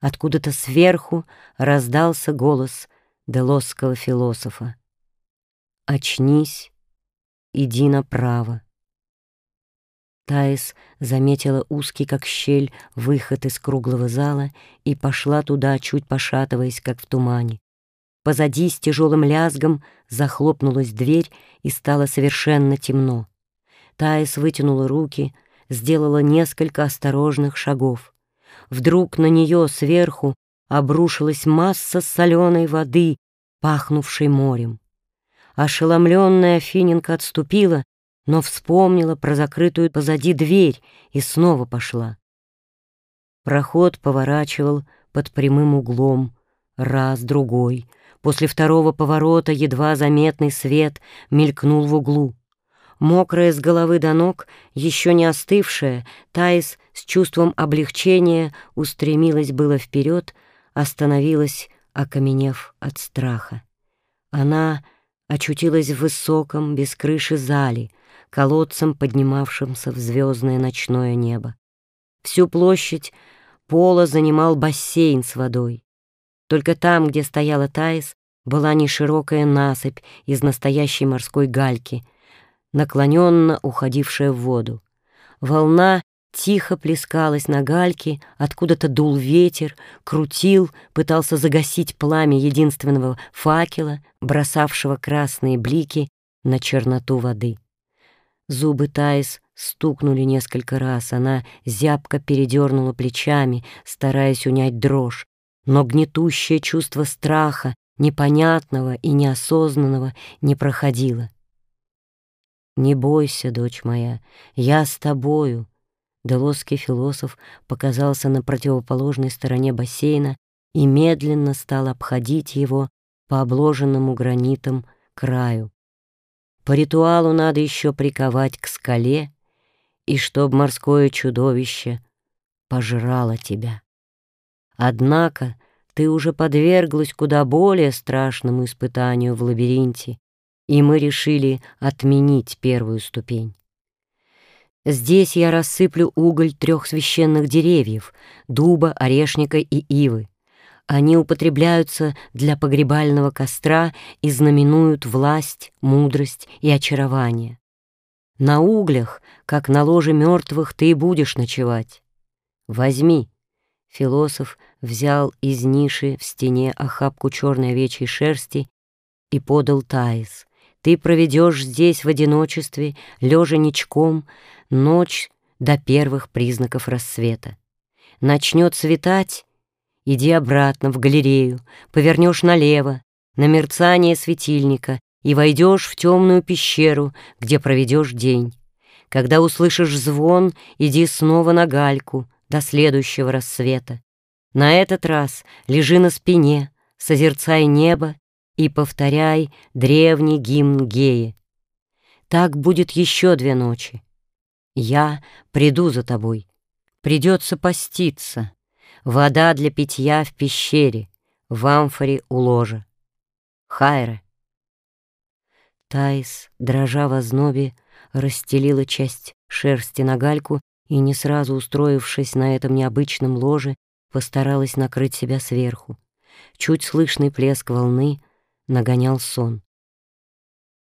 Откуда-то сверху раздался голос делосского философа. «Очнись, иди направо». Таис заметила узкий, как щель, выход из круглого зала и пошла туда, чуть пошатываясь, как в тумане. Позади с тяжелым лязгом захлопнулась дверь и стало совершенно темно. Таис вытянула руки, сделала несколько осторожных шагов. Вдруг на нее сверху обрушилась масса соленой воды, пахнувшей морем. Ошеломленная Афиненко отступила, но вспомнила про закрытую позади дверь и снова пошла. Проход поворачивал под прямым углом, раз, другой. После второго поворота едва заметный свет мелькнул в углу. Мокрая с головы до ног, еще не остывшая, Таис с чувством облегчения устремилась было вперед, остановилась, окаменев от страха. Она очутилась в высоком, без крыши зале, колодцем, поднимавшимся в звездное ночное небо. Всю площадь пола занимал бассейн с водой. Только там, где стояла Таис, была неширокая насыпь из настоящей морской гальки — наклоненно уходившая в воду. Волна тихо плескалась на гальке, откуда-то дул ветер, крутил, пытался загасить пламя единственного факела, бросавшего красные блики на черноту воды. Зубы Таис стукнули несколько раз, она зябко передернула плечами, стараясь унять дрожь, но гнетущее чувство страха, непонятного и неосознанного, не проходило. «Не бойся, дочь моя, я с тобою». Делосский философ показался на противоположной стороне бассейна и медленно стал обходить его по обложенному гранитом краю. По ритуалу надо еще приковать к скале, и чтоб морское чудовище пожрало тебя. Однако ты уже подверглась куда более страшному испытанию в лабиринте, и мы решили отменить первую ступень. Здесь я рассыплю уголь трех священных деревьев — дуба, орешника и ивы. Они употребляются для погребального костра и знаменуют власть, мудрость и очарование. На углях, как на ложе мертвых, ты и будешь ночевать. Возьми. Философ взял из ниши в стене охапку черной овечьей шерсти и подал Таис. Ты проведешь здесь в одиночестве, лежа ничком, ночь до первых признаков рассвета. Начнет светать, иди обратно в галерею, повернешь налево, на мерцание светильника и войдешь в темную пещеру, где проведешь день. Когда услышишь звон, иди снова на гальку до следующего рассвета. На этот раз лежи на спине, созерцай небо и повторяй древний гимн Геи. Так будет еще две ночи. Я приду за тобой. Придется поститься. Вода для питья в пещере, в амфоре у ложа. Хайра. Таис, дрожа в ознобе, расстелила часть шерсти на гальку и, не сразу устроившись на этом необычном ложе, постаралась накрыть себя сверху. Чуть слышный плеск волны нагонял сон.